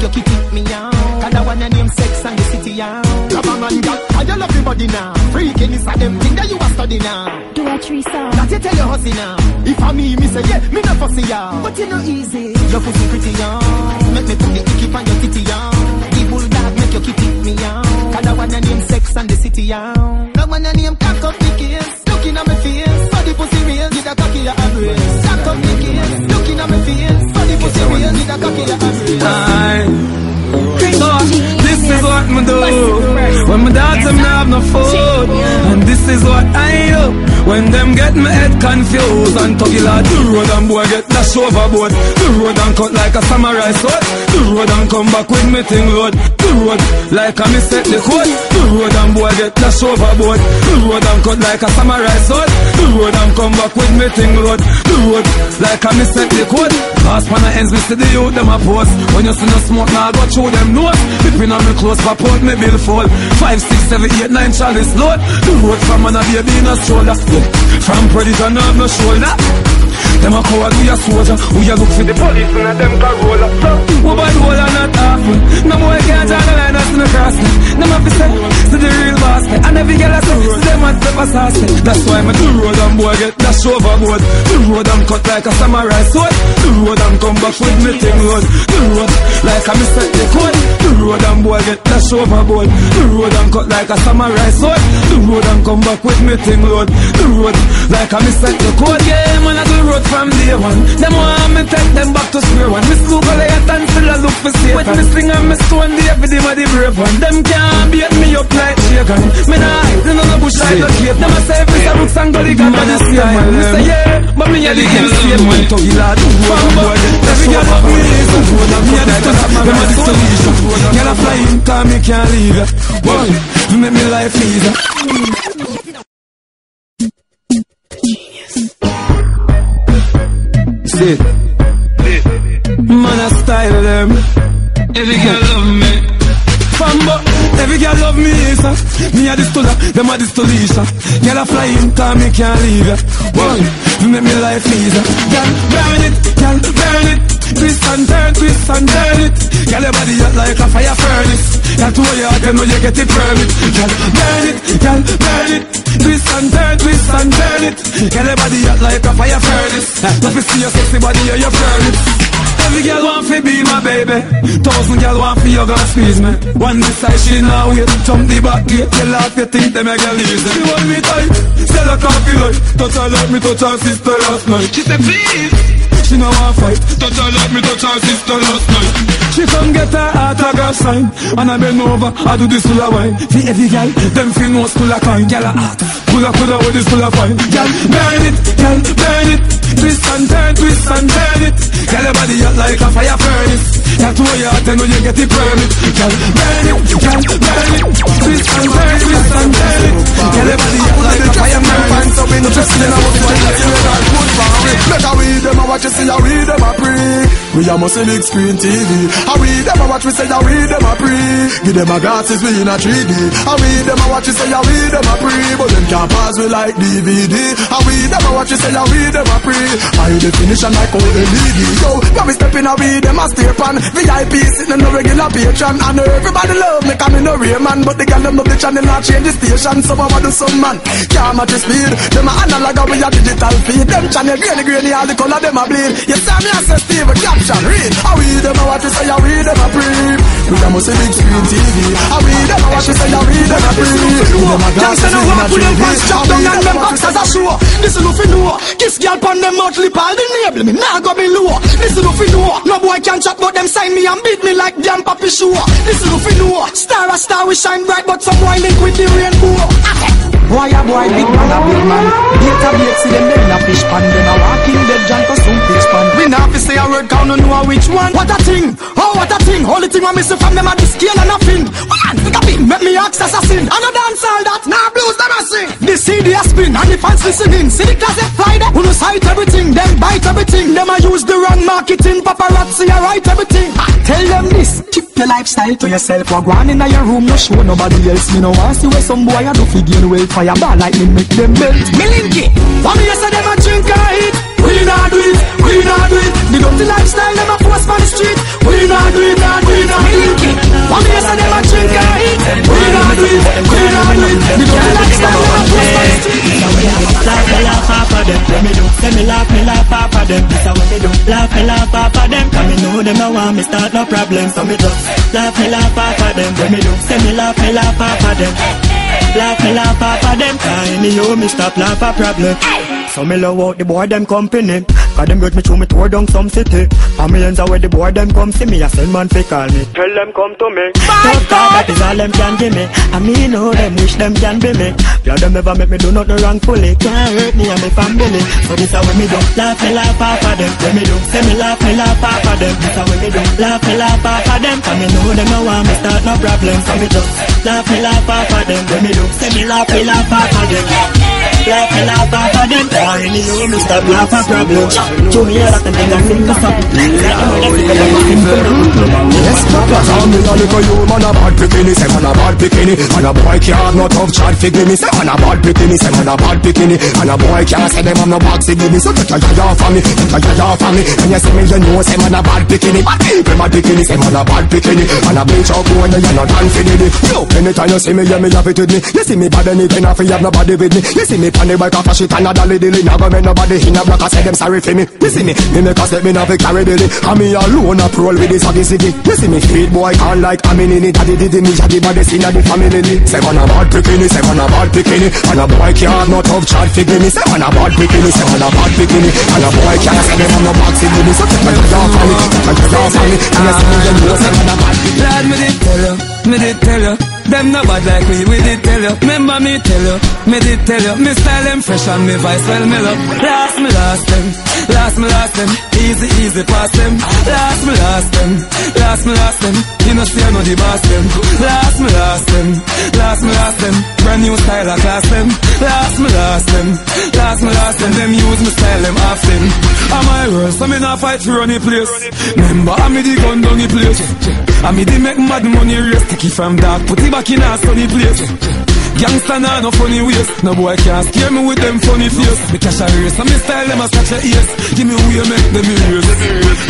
Make your kitty me young. Cause I want your name sex and the city young. Come on, man, girl. I you love your body now. Freaking is a them thing that you a study now. Do a threesome That you tell your hussy now. If I me, me say yeah, me not fussy ya. But you know easy. Your pussy pretty young. Make me put the icky on your titty young. The bulldog make your kitty me young. Cause I want your name sex and the city young. No your name cock up the case. Looking at me face. Body pussy real. Get a cocky ya embrace. So, this is what me do. When my daughter me have no food. And this is what I do. When them get my head confused. And tuggy like the road and boy get dash overboard The road and cut like a samurai sword The road and come back with me thing load. The road like a me set the code. The road and boy get dash overboard. The road and cut like a samurai sword. The road and come back with me thing load. The road like a me set the code. Cause when I ends see the youth them a post. When you see no smoke now go through them nose. Dipping on me clothes pop me bill fall. Five, six, seven, eight, nine chalice load. The road from man a baby in a stroller. From predator now no shoulder. Them a coward, we a soldier. We a look for the police and a them Corolla. So, we buy roll and not awful No more can't draw the line us in the cross Them a fi say, to the real boss. And every girl a say, to them a pepper sauce. That's why me do road and boy get dash overboard The road and cut like a samurai sword. The road and come back with me thing load. The road like a set the code The road and boy get dash overboard The road and cut like a samurai sword. The road and come back with me thing load. The road like a set the code Yeah, man I do road from day one. Them want me take them back to square one. Me school late and still I look for Satan. With me sling and me stone the every day, the brave one. Them can't beat me up like chicken. Me nah hide in the bush like a cape. Them a say it's a books and gully got man a same man. Me say yeah, but me a the same man. To a do one boy. Every girl love me is a fool. Me a the stuff, them a the solution. Girl a fly in, cause me can't leave ya. Boy, you make me life easier. See, man a style them. Every girl love me. Fambo, every girl love me, sir. Me a this them a this Girl a fly in, time me can't leave ya. Boy, you make me life easier. Girl, burn it, girl, burn it. Twist and turn, twist and turn it. Girl, your body hot like a fire furnace. Girl, to your heart, you know you get it permit. Girl, burn it, girl, burn it. Twist and turn, twist and turn it. Girl, your body hot like a fire furnace. Let me see your sexy body, yeah, you furnace. Every girl want to be my baby. Thousand girl want for you gonna squeeze me. One decide she now wait. Jump the back gate, tell her you think they make girl easy. She want me tight, sell her coffee like. Touch her like me touch her sister last night. She said please. She no want fight. Touch her like me touch her sister last night. She come get her autograph sign and I bend over. I do this full of wine. See every girl, them feel no full of kind. Girl a hot, full of full of with this full of fine. Girl burn it, girl burn it. Twist and turn, twist and turn it. Girl your body hot like a fire furnace. To and you get the permit. It, girl burn it. Twist and turn, twist and turn it. Girl your body hot like a fire furnace. So we no just in a book, but you. Better we them a watch you see how we them a pre. We a must big screen TV. How we them a watch we say how we them a pre. Give them a glasses we in a 3D. How we them a watch you say how we them a pre. But them can't pass we like DVD. How we them a watch you say how we them a pre. High definition like all LED. Yo, when we step in a we them a stay pan. VIP sitting no regular patron. And everybody love me come in no real man. But the girl them love the channel not change the station. Some of do some man. Can't match the speed. Them a analog we a digital feed. Them channel grainy grainy all the color them a bleed. You see me I say Steve caption read. We them a watch you say how we them a pre. We a must big screen TV. How we them a watch you say how we them a pre. We them a glasses we in a 3D. How we them a watch you say how we This is nothing new. Kiss girl pon them mouth lip all the nable me. Nah go be low. This is nothing new. No boy can chat but them sign me and beat me like damn papi show. This is nothing new. Star a star we shine bright but some boy link with the rainbow. Ah, eh. Boy a boy, big man a big man. Bait a bait, see them them a fish pan. Them a walking dead John to some fish pan. We not fi say a word, count no know which one. What a thing, oh what a thing. Only thing I miss from them a the scale and a fin. Man, think a bit, make me ask assassin. I no dance all that, now blues them a sing. The CD a spin and the fans listening. See the class they fly there. Who no sight everything, them bite everything. Them a use the wrong marketing, paparazzi a write everything. Ah, tell them this, keep your lifestyle to yourself. Walk one in your room, no show nobody else. Me no want see where some boy a do fi gain weight. Fireball like me make them melt. Millinky, for me you say them a drink and eat. We not do it, we not do it. The dirty lifestyle them a force on the street. We not do it, not do it, not Millinky. For me you say them a drink and eat. We not do it, we not do it. The dirty lifestyle them a force on the street. Laugh, me laugh half of them. Let me do. Say me laugh, me laugh half of them. This is what me do. Laugh, me laugh half of them. Cause me know them no want me start no problem. So me just laugh, me laugh half of them. Let me do. Say me laugh, me laugh half of them. Laugh, me laugh half of them. Cause any you me stop laugh a problem. So me love out the boy them company. Cause them get me through me tour down some city. And millions are where the boy them come see me. I send man fi call me. Tell them come to me. Tough God, that is all them can give me. I me know them wish them can be me. Yeah, them ever make me do nothing wrong fully. Can't hurt me and my family. So this how when me do. Laugh me laugh off of them. When me do. Say me laugh me laugh off of them. This how when me do. Laugh me laugh off of them. Cause me know them no want me start no problem. So me just laugh me laugh off of them. When me do. Say me laugh me laugh off of them. Laugh me laugh off of them. Why me know me start laugh a problem. Two years that them think I think of. Yes, Papa. Tell me a little you man a bad bikini, say man a bad bikini, and a boy can't have no tough chat fi me. Say man a bad bikini, say man a bad bikini, and a boy can't say them have no box to give me. So take your yaya of me, take your yaya of me. When you see me, you know say man a bad bikini. Bad bad bikini, say man a bad bikini, and a bleach out boy, you not done did it. Yo, anytime you see me, yeah me have it with me. You see me bad anything, I fi have nobody with me. You see me pan the bike off a shit and a dolly dilly. Now go make nobody in a block, I say them sorry for me. You see me, me make a step, me not carry belly. And me alone a roll with this saggy city. You see me feed boy can't like I'm in it. Daddy did me, daddy body sin the family. Man a bad bikini, man a bad bikini, and a boy can't have no tough chat fi give me. Man a bad bikini, man a bad bikini, and a boy can't say them have no box give me. So take my jaw from me, take my jaw from me. And you see me, you know man a bad bikini. Lord, me did tell you, me did tell you. Them no bad like we, we did tell you. Remember me tell you, me did tell you. Me style them fresh and me voice well mellow. Last me last them, last me last them. Easy easy pass them. Last me last them, last me last them. You know see I know the boss them. Last me last them, last me last them. Brand new style I class them. Last me last them, last me last them. Them use me style them often. I'm my world, so me not fight for any place. Remember I me the gun down the place. I me the make mad money race. It from dark, put it back in a sunny place. Gangsta nah no funny ways No boy can't scare me with them funny face. Me cash a race and me style them a scratch your ears Give me way make them ears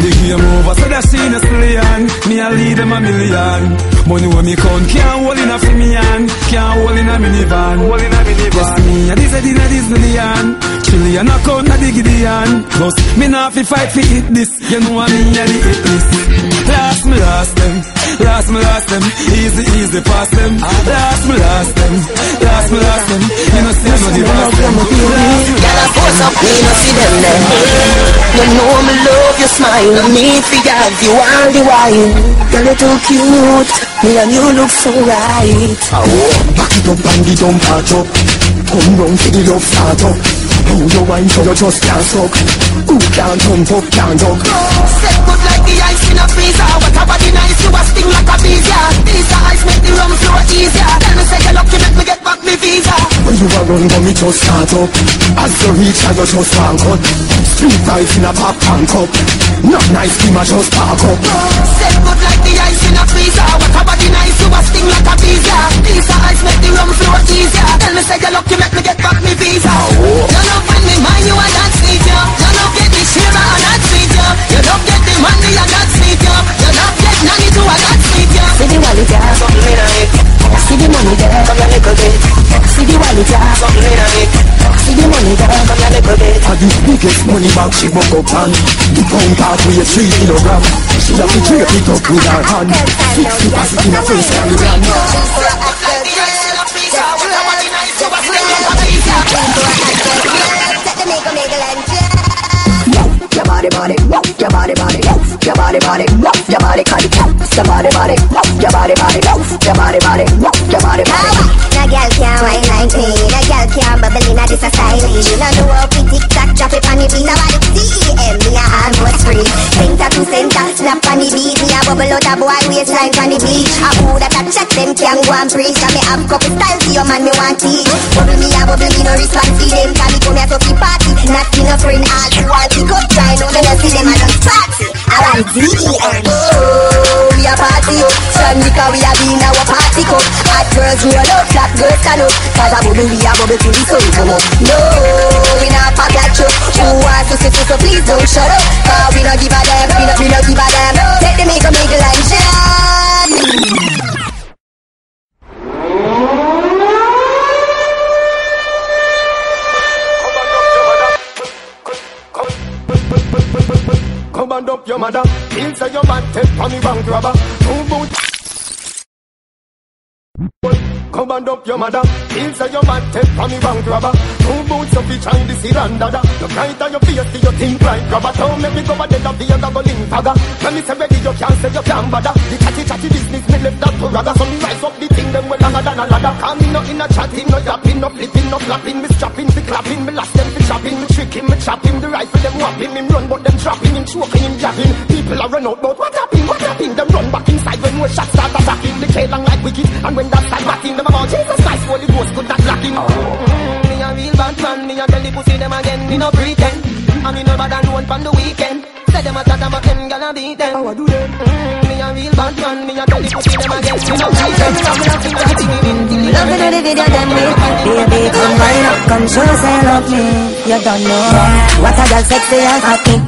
The game over so that scene is slaying Me a lead them a million. Money when me count can't hold in a fi me hand. Can't hold in a minivan. Hold in a minivan. Yes me a this a din a this million. Trillion account na the Gideon Plus me nah fi fight fi hit this. You know a me a the hit list Last me last them Last me last them Easy easy pass them Last me last them Last me last them You know see I know them Girl, I force up, me no see them there. You know me love your smile, me fi have you all the while. Girl, you too cute, me and you look so right. Back it up and the dump patch up Come round to the love start up Who you wine so you just can't suck Who can't jump up, can't duck a yeah. Ice make the rum flow easier. Tell me say you lucky, make me get back me visa. When you are run, go me just start up As you reach, I you just rank up Street vibes in a popcorn cup Not nice, team, I just park up Set good like the ice in a freezer. What a body nice, you a sting like a. These the ice make the rum flow easier. Tell me say you lucky, make me get back me visa. You love when me mind you and that sweet, yeah. You love get the shira and that sweet, yeah. You love get the money and that sweet, yeah. You love get nanny to sweet, yeah. See the wallet, yeah. Something in it. See the money there. Come a little bit. See the wallet, yeah. Something in it. See the money there. Come a little bit. And the biggest money bag she buck up on The pound half weigh three kilogram She have to drape it up with her hand the passive in her face and the body, body, your body, body, your body, body, your body, body, your body, body, your body, body, your body, body, your body, body. No girl can wine like me. Girl can bubble in a this a style. No know how to tick tock, drop it on the beat. Nobody TM me a almost free. Center to center, snap on the beat. Me a bubble out a boy waistline on the beach. A who that a check them can go and preach. And me have couple style for your man me want teach. Bubble me a bubble me no response to them. Can me come here to party. Not in a friend all who want to go try. No me no see them a just party. I want DEM. Oh, we a party Strong because we a be in our party cup. Hot girls roll up, flat girls stand up. Cause a bubble we a bubble till the sun come up. No, we not pop like you. Who wants to sit so please don't shut up. Cause we not give a damn, we not, we not give a damn. And up your mother. Pills of your man take from me bank robber. Two boots of each hand, this is under. You bright on your face, see you think like grabber. Don't make me go a dead of the other go link fagger. When me say ready, you can't say you can't bother. The chatty chatty business, me left that to ragga. So me rise up the thing, them well longer than a ladder. Call me no in a chatting, no yapping, no flipping, no flapping. Me strapping, me clapping, me last them, me chopping, me tricking, me chopping. The rifle, them whopping, him run, but them trapping, him choking, him jabbing. People are run out, but what happened, what happened? Them run back inside when no shots start attacking. The K long like wicked, and when that start backing, them about Jesus Christ, Holy Ghost could not lock him. Mm, me a real bad man, me a tell the pussy them again, me no pretend. And me no bad and one from the weekend. Say them a chat about them, gonna beat them. How I do them? Mm, me a real bad man, me a tell the pussy them again, me no pretend. Love to do the video then me Baby come right up, come show say love me You don't know What a girl sexy and hot kicking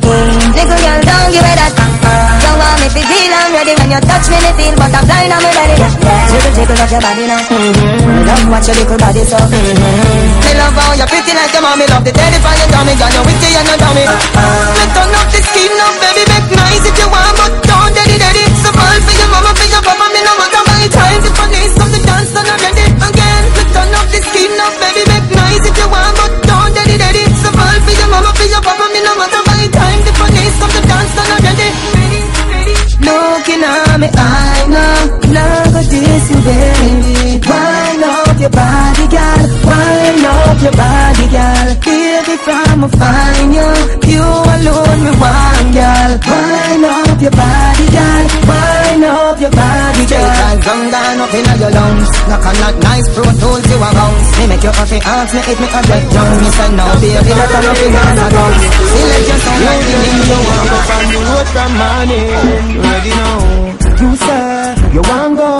Little girl don't give it that You want me to feel I'm ready When you touch me me feel but I'm blind I'm ready. Jiggle jiggle up your body now. Mm-hmm. Love watch your little body so. Mm-hmm. Me love how you're pretty like your mommy. Love the your tummy Girl you witty and you dummy. Uh-huh. Me turn up the skin now baby. Make nice if you want But don't daddy daddy. So fall for your mama for your papa Me no matter my time If I need something dance then I'm ready again. Me turn up the skin now baby. Make nice if you want But don't daddy daddy. So fall for your mama for your papa I know Love of this you baby Wind up your body girl? Wind up your body girl? Baby from a find you You alone me want girl. Wind up your body girl? Wind up your body girl? Take time down up inna your lungs. Knock on that nice fruit tools you a bounce. Me make you happy ask me if me a get down Me say no baby that I'm up in a bounce. Select your sound like the name you want Up on the road from morning Ready now You say you want go?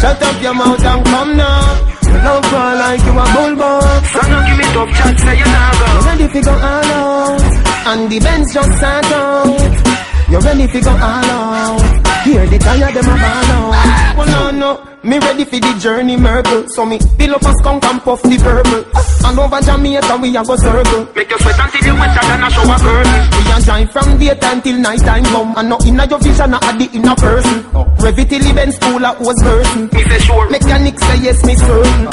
Shut up your mouth and come now. Love call like you a bullbox So now give me tough chat say you nah go. You ready fi go all out. And the Benz just start out You ready fi go all out? Hear the tire them a ball out. Well no no. Me ready for the journey miracle So me fill up a skunk and puff the purple. And over Jamaica we a go circle. Make you sweat until you wetter than a shower curtain. We a drive from daytime till night time come. And no inna your vision a the inner person. Rev it till the school a was person Me say sure. Mechanic say yes me certain.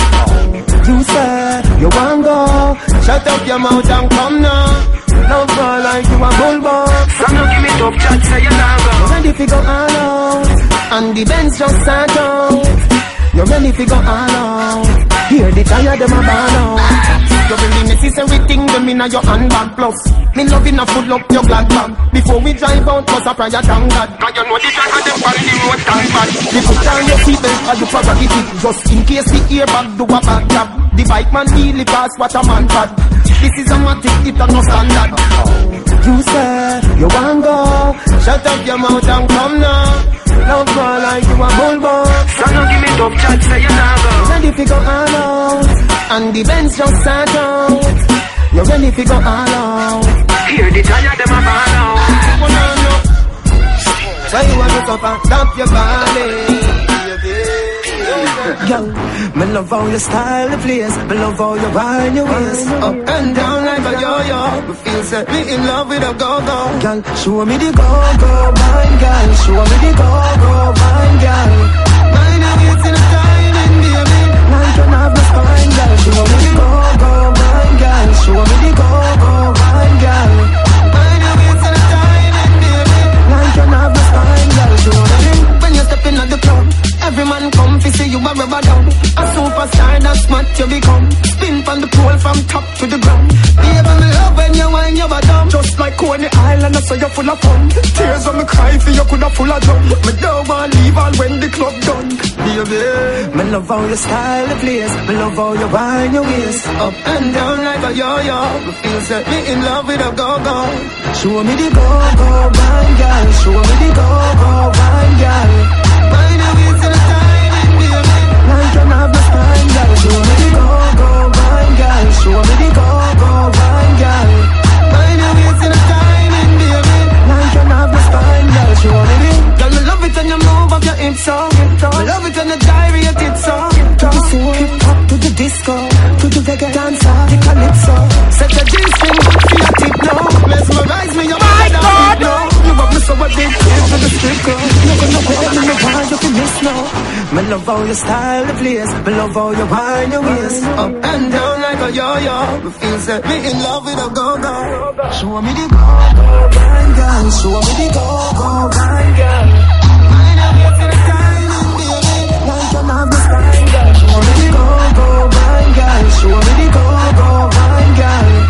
You say you want go. Shut up your mouth and come now Love fall like you a bullbox. So now give me tough chat say you nah go. You ready fi go all out And the Benz just start out. You ready fi go all out. Hear the tire them a ball out. You really necessary thing them inna your handbag plus. Me loving a full up your glad bag. Before we drive out must a prayer thank God. Cause you know the driver them on the road thank bad You put on your seatbelt as you prerogative Just in case the airbag do a bad job The bike man really pass what a man had This is a matic, it a no standard. You say you want go. Shut up your mouth and come now. Love call like you a bullbox So now give me tough chat say you nah go. Ready fi go all out And the Benz just start out. You ready fi go all out. Hear the tire them a ball out. No no So you want to suffer, stop your body Yo, me love how your style the place Me love how you wind your waist. Up and down like a yo-yo. Me feel set me in love with a go-go. Girl, show me the go-go wine, girl. Show me the go-go wine, girl. Your waist in a timing, baby Like you have no spine, girl. Show me the go-go wine, girl. Show me the go-go wine, girl. Your waist in a timing, baby Like you have no spine, girl. Show me When you step in at the club Every man come fi see you a rubber down A superstar that's what you become. Spin from the pole from top to the ground. Baby me love when you wind your bottom. Just like Coney Island I say you're full of fun. Tears when me cry for you coulda full of drum. Me don't want leave all when the club done. Baby Me love how you style the place. Me love how you wind your waist. Up and down like a yo-yo. Me feel set me in love with a go-go. Show me the go-go wine girl. Show me the go-go wine girl. Wind your waist girl Show me the go-go wine girl Show me the go-go wine girl Wind your waist in a baby Like you have no spine, girl the Girl, me love it when you move up your hips oh, so oh. Me love it when you gyrate it so To the soul, hip-hop, to the disco To the reggae, dancehall, the calypso Set your G-string good for your tip now Mesmerize me, your My God! now You have me so addicted to the strip club You put them in the bar, you can miss now Me love how you style the place. Me love how you wind your waist up and down like a yo-yo. Me feel set me in love with a go-go. Show me the go-go, wine girl. Show me the go-go, wine girl. go right guys you already know go right guys